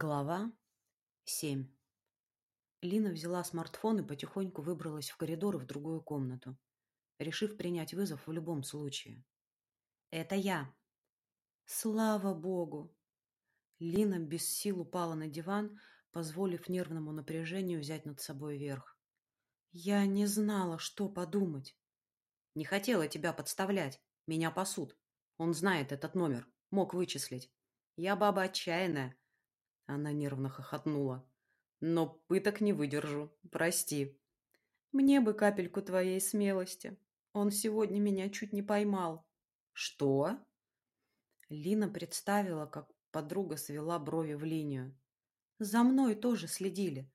Глава 7. Лина взяла смартфон и потихоньку выбралась в коридор и в другую комнату, решив принять вызов в любом случае. «Это я!» «Слава Богу!» Лина без сил упала на диван, позволив нервному напряжению взять над собой верх. «Я не знала, что подумать». «Не хотела тебя подставлять. Меня пасут. Он знает этот номер. Мог вычислить. Я баба отчаянная» Она нервно хохотнула. Но пыток не выдержу. Прости. Мне бы капельку твоей смелости. Он сегодня меня чуть не поймал. Что? Лина представила, как подруга свела брови в линию. За мной тоже следили.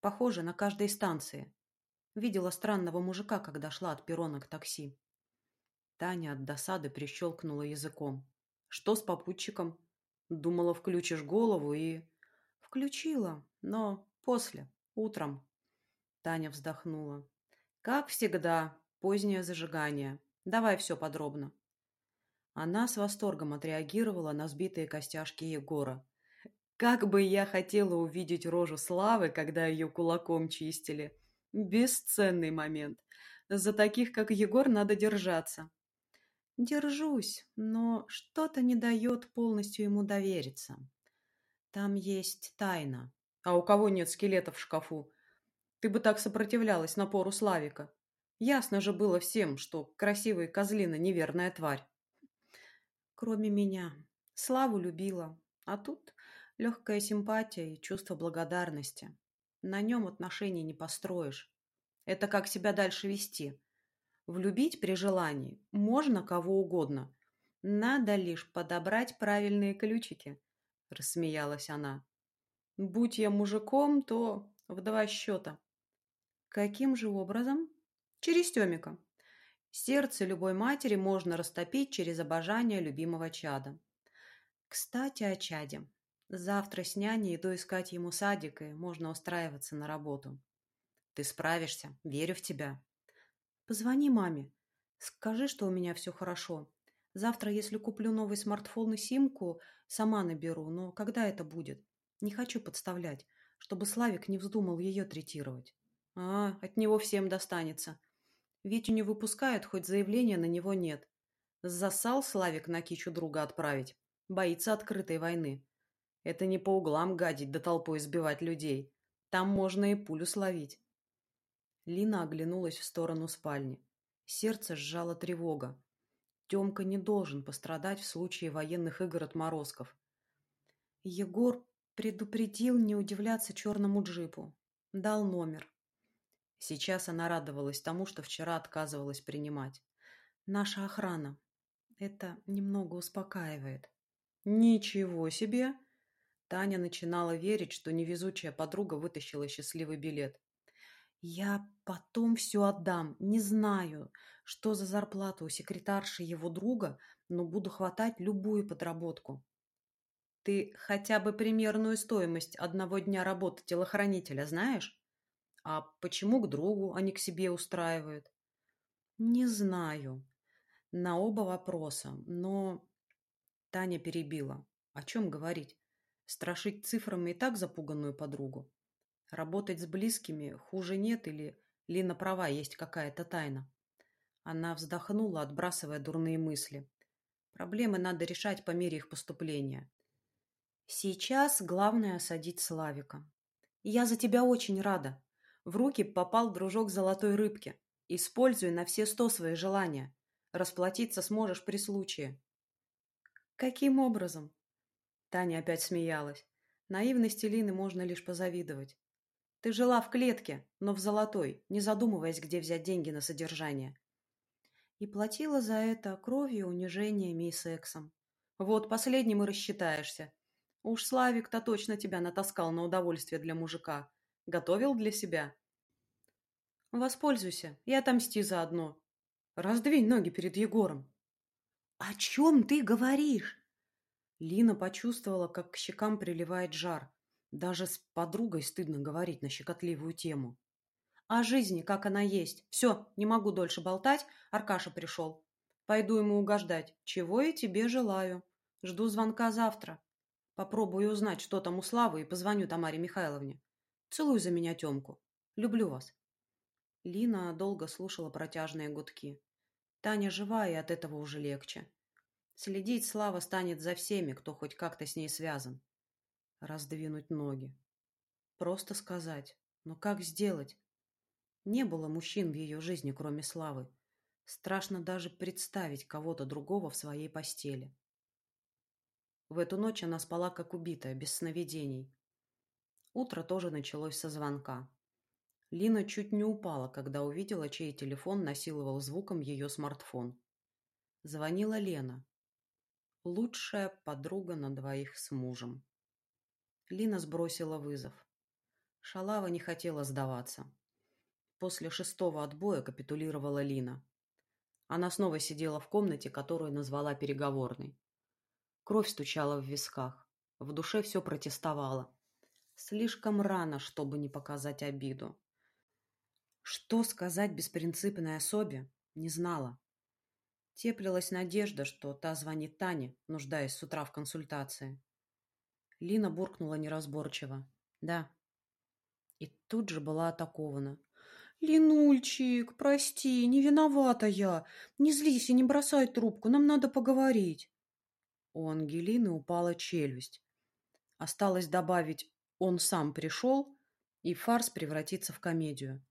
Похоже, на каждой станции. Видела странного мужика, когда шла от перрона к такси. Таня от досады прищелкнула языком. Что с попутчиком? Думала, включишь голову и... Включила, но после, утром. Таня вздохнула. Как всегда, позднее зажигание. Давай все подробно. Она с восторгом отреагировала на сбитые костяшки Егора. Как бы я хотела увидеть рожу Славы, когда ее кулаком чистили. Бесценный момент. За таких, как Егор, надо держаться. Держусь, но что-то не дает полностью ему довериться. Там есть тайна. А у кого нет скелетов в шкафу? Ты бы так сопротивлялась напору Славика. Ясно же было всем, что красивая козлина неверная тварь. Кроме меня. Славу любила. А тут легкая симпатия и чувство благодарности. На нем отношений не построишь. Это как себя дальше вести. Влюбить при желании можно кого угодно. Надо лишь подобрать правильные ключики, рассмеялась она. Будь я мужиком, то в два счета. Каким же образом? Через Тёмика. Сердце любой матери можно растопить через обожание любимого чада. Кстати, о чаде. Завтра с няней иду искать ему садик, и можно устраиваться на работу. Ты справишься, верю в тебя. Позвони маме. Скажи, что у меня все хорошо. Завтра, если куплю новый смартфон и симку, сама наберу, но когда это будет? Не хочу подставлять, чтобы Славик не вздумал ее третировать. А, от него всем достанется. Витю не выпускают, хоть заявления на него нет. Засал Славик на кичу друга отправить. Боится открытой войны. Это не по углам гадить да толпой сбивать людей. Там можно и пулю словить. Лина оглянулась в сторону спальни. Сердце сжало тревога. Тёмка не должен пострадать в случае военных игр отморозков. Егор предупредил не удивляться черному джипу. Дал номер. Сейчас она радовалась тому, что вчера отказывалась принимать. Наша охрана. Это немного успокаивает. Ничего себе! Таня начинала верить, что невезучая подруга вытащила счастливый билет. Я потом все отдам. Не знаю, что за зарплата у секретарши его друга, но буду хватать любую подработку. Ты хотя бы примерную стоимость одного дня работы телохранителя знаешь? А почему к другу, а не к себе устраивают? Не знаю. На оба вопроса, но... Таня перебила. О чем говорить? Страшить цифрами и так запуганную подругу? Работать с близкими хуже нет или Лина права, есть какая-то тайна. Она вздохнула, отбрасывая дурные мысли. Проблемы надо решать по мере их поступления. Сейчас главное осадить Славика. Я за тебя очень рада. В руки попал дружок золотой рыбки. Используй на все сто свои желания. Расплатиться сможешь при случае. Каким образом? Таня опять смеялась. Наивности Лины можно лишь позавидовать. Ты жила в клетке, но в золотой, не задумываясь, где взять деньги на содержание. И платила за это кровью, унижениями и сексом. Вот последним и рассчитаешься. Уж Славик-то точно тебя натаскал на удовольствие для мужика. Готовил для себя. Воспользуйся и отомсти заодно. Раздвинь ноги перед Егором. О чем ты говоришь? Лина почувствовала, как к щекам приливает жар. Даже с подругой стыдно говорить на щекотливую тему. О жизни, как она есть. Все, не могу дольше болтать, Аркаша пришел. Пойду ему угождать. Чего и тебе желаю. Жду звонка завтра. Попробую узнать, что там у Славы, и позвоню Тамаре Михайловне. Целуй за меня Тёмку. Люблю вас. Лина долго слушала протяжные гудки. Таня жива, и от этого уже легче. Следить Слава станет за всеми, кто хоть как-то с ней связан. Раздвинуть ноги. Просто сказать. Но как сделать? Не было мужчин в ее жизни, кроме Славы. Страшно даже представить кого-то другого в своей постели. В эту ночь она спала как убитая, без сновидений. Утро тоже началось со звонка. Лина чуть не упала, когда увидела, чей телефон насиловал звуком ее смартфон. Звонила Лена. Лучшая подруга на двоих с мужем. Лина сбросила вызов. Шалава не хотела сдаваться. После шестого отбоя капитулировала Лина. Она снова сидела в комнате, которую назвала переговорной. Кровь стучала в висках. В душе все протестовало. Слишком рано, чтобы не показать обиду. Что сказать беспринципной особе, не знала. Теплилась надежда, что та звонит Тане, нуждаясь с утра в консультации. Лина буркнула неразборчиво. «Да». И тут же была атакована. «Линульчик, прости, не виновата я. Не злись и не бросай трубку, нам надо поговорить». У Ангелины упала челюсть. Осталось добавить «он сам пришел», и фарс превратится в комедию.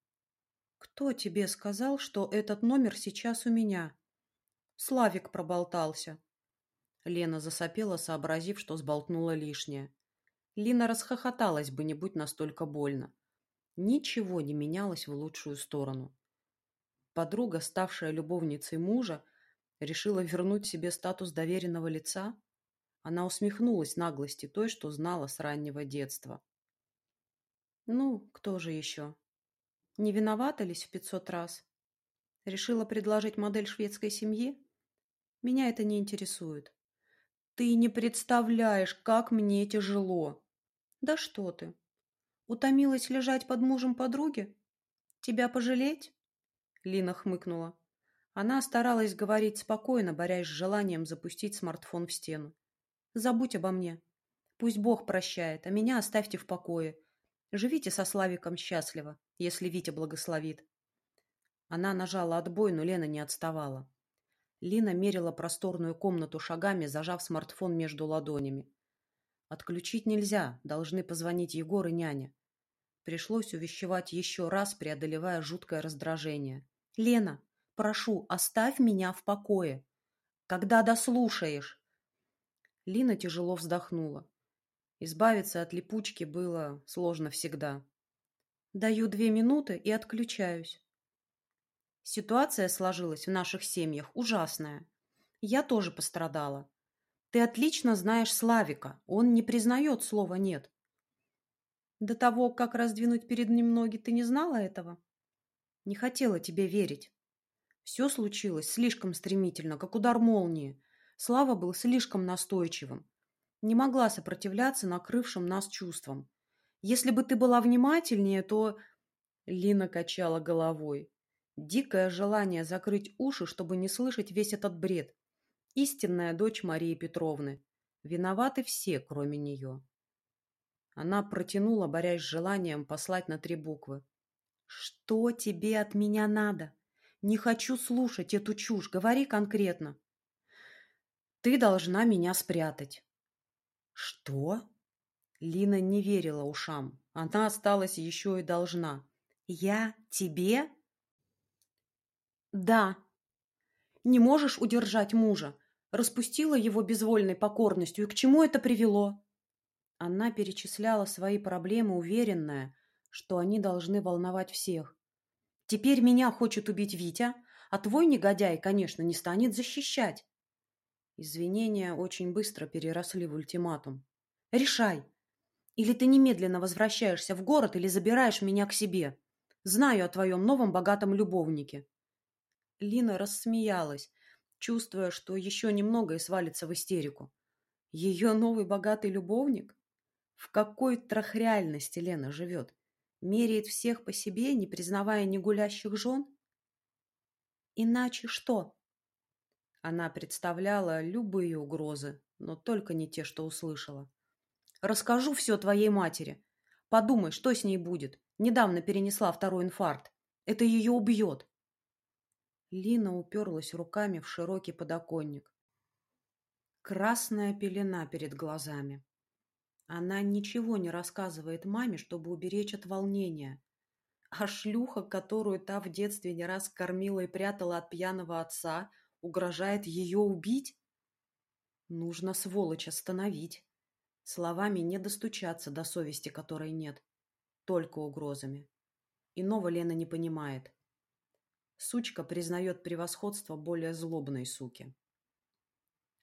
«Кто тебе сказал, что этот номер сейчас у меня?» «Славик проболтался». Лена засопела, сообразив, что сболтнула лишнее. Лина расхохоталась бы, не будь настолько больно. Ничего не менялось в лучшую сторону. Подруга, ставшая любовницей мужа, Решила вернуть себе статус доверенного лица? Она усмехнулась наглости той, что знала с раннего детства. Ну, кто же еще? Не виноватались в пятьсот раз? Решила предложить модель шведской семьи? Меня это не интересует. Ты не представляешь, как мне тяжело. Да что ты? Утомилась лежать под мужем подруги? Тебя пожалеть? Лина хмыкнула. Она старалась говорить спокойно, борясь с желанием запустить смартфон в стену. «Забудь обо мне. Пусть Бог прощает, а меня оставьте в покое. Живите со Славиком счастливо, если Витя благословит». Она нажала отбой, но Лена не отставала. Лина мерила просторную комнату шагами, зажав смартфон между ладонями. Отключить нельзя, должны позвонить Егор и няня. Пришлось увещевать еще раз, преодолевая жуткое раздражение. «Лена, Прошу, оставь меня в покое. Когда дослушаешь. Лина тяжело вздохнула. Избавиться от липучки было сложно всегда. Даю две минуты и отключаюсь. Ситуация сложилась в наших семьях ужасная. Я тоже пострадала. Ты отлично знаешь Славика. Он не признает слова «нет». До того, как раздвинуть перед ним ноги, ты не знала этого? Не хотела тебе верить. Все случилось слишком стремительно, как удар молнии. Слава был слишком настойчивым. Не могла сопротивляться накрывшим нас чувствам. Если бы ты была внимательнее, то... Лина качала головой. Дикое желание закрыть уши, чтобы не слышать весь этот бред. Истинная дочь Марии Петровны. Виноваты все, кроме нее. Она протянула, борясь с желанием послать на три буквы. «Что тебе от меня надо?» Не хочу слушать эту чушь. Говори конкретно. Ты должна меня спрятать. Что? Лина не верила ушам. Она осталась еще и должна. Я тебе? Да. Не можешь удержать мужа. Распустила его безвольной покорностью. И к чему это привело? Она перечисляла свои проблемы, уверенная, что они должны волновать всех. Теперь меня хочет убить Витя, а твой негодяй, конечно, не станет защищать. Извинения очень быстро переросли в ультиматум. Решай. Или ты немедленно возвращаешься в город, или забираешь меня к себе. Знаю о твоем новом богатом любовнике. Лина рассмеялась, чувствуя, что еще немного и свалится в истерику. Ее новый богатый любовник? В какой трахреальности Лена живет? меряет всех по себе, не признавая ни гулящих жен? Иначе что? Она представляла любые угрозы, но только не те, что услышала. Расскажу все твоей матери. Подумай, что с ней будет. Недавно перенесла второй инфаркт. Это ее убьет. Лина уперлась руками в широкий подоконник. Красная пелена перед глазами. Она ничего не рассказывает маме, чтобы уберечь от волнения. А шлюха, которую та в детстве не раз кормила и прятала от пьяного отца, угрожает ее убить? Нужно, сволочь, остановить. Словами не достучаться до совести, которой нет. Только угрозами. Иного Лена не понимает. Сучка признает превосходство более злобной суки.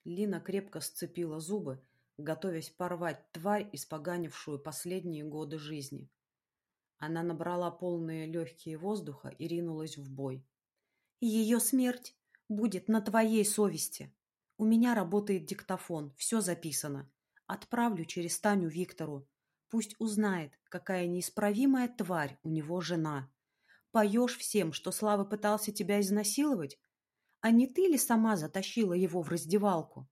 Лина крепко сцепила зубы, готовясь порвать тварь, испоганившую последние годы жизни. Она набрала полные легкие воздуха и ринулась в бой. «Ее смерть будет на твоей совести. У меня работает диктофон, все записано. Отправлю через Таню Виктору. Пусть узнает, какая неисправимая тварь у него жена. Поешь всем, что Слава пытался тебя изнасиловать? А не ты ли сама затащила его в раздевалку?»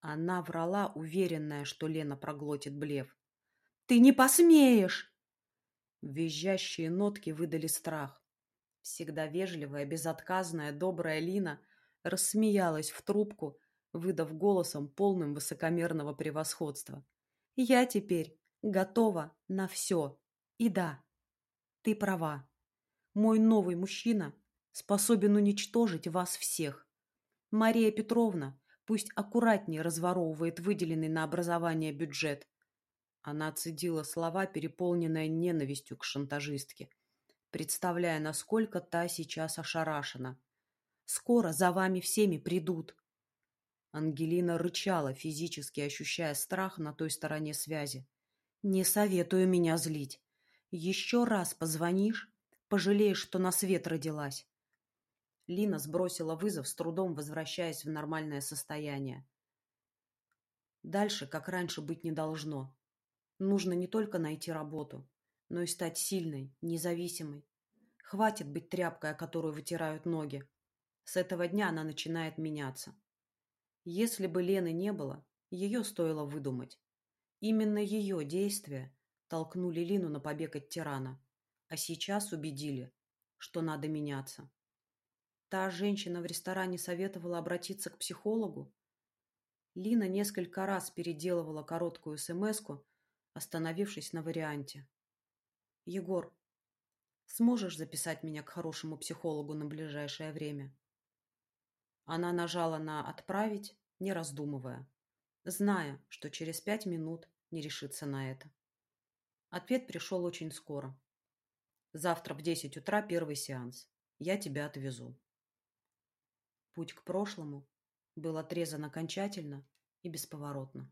Она врала, уверенная, что Лена проглотит блеф. «Ты не посмеешь!» Визжащие нотки выдали страх. Всегда вежливая, безотказная, добрая Лина рассмеялась в трубку, выдав голосом полным высокомерного превосходства. «Я теперь готова на все. И да, ты права. Мой новый мужчина способен уничтожить вас всех. Мария Петровна пусть аккуратнее разворовывает выделенный на образование бюджет. Она цедила слова, переполненные ненавистью к шантажистке, представляя, насколько та сейчас ошарашена. «Скоро за вами всеми придут!» Ангелина рычала, физически ощущая страх на той стороне связи. «Не советую меня злить. Еще раз позвонишь, пожалеешь, что на свет родилась». Лина сбросила вызов, с трудом возвращаясь в нормальное состояние. Дальше, как раньше, быть не должно. Нужно не только найти работу, но и стать сильной, независимой. Хватит быть тряпкой, о которую вытирают ноги. С этого дня она начинает меняться. Если бы Лены не было, ее стоило выдумать. Именно ее действия толкнули Лину на побег от тирана, а сейчас убедили, что надо меняться. Та женщина в ресторане советовала обратиться к психологу. Лина несколько раз переделывала короткую смс-ку, остановившись на варианте. «Егор, сможешь записать меня к хорошему психологу на ближайшее время?» Она нажала на «Отправить», не раздумывая, зная, что через пять минут не решится на это. Ответ пришел очень скоро. «Завтра в десять утра первый сеанс. Я тебя отвезу». Путь к прошлому был отрезан окончательно и бесповоротно.